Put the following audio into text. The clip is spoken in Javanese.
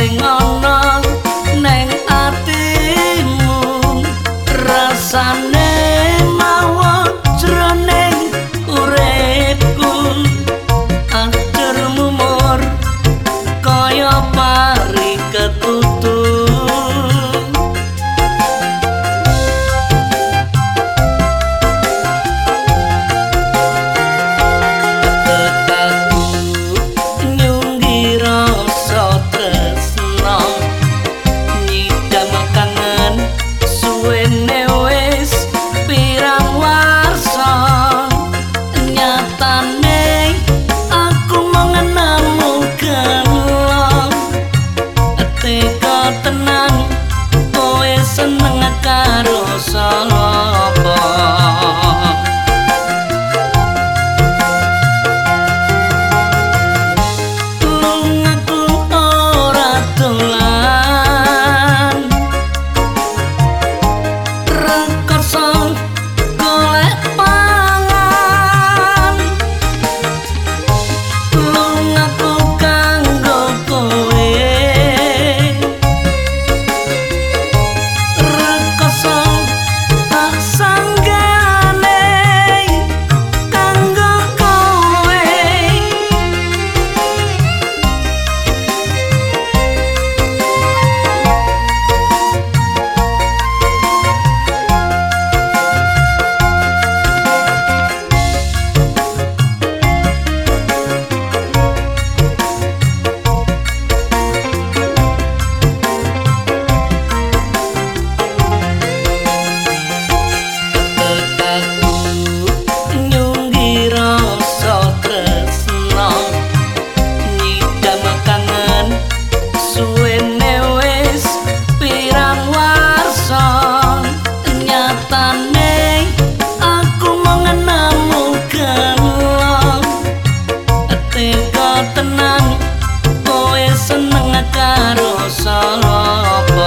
tình ngon ngon tenang koe seneng karo salopo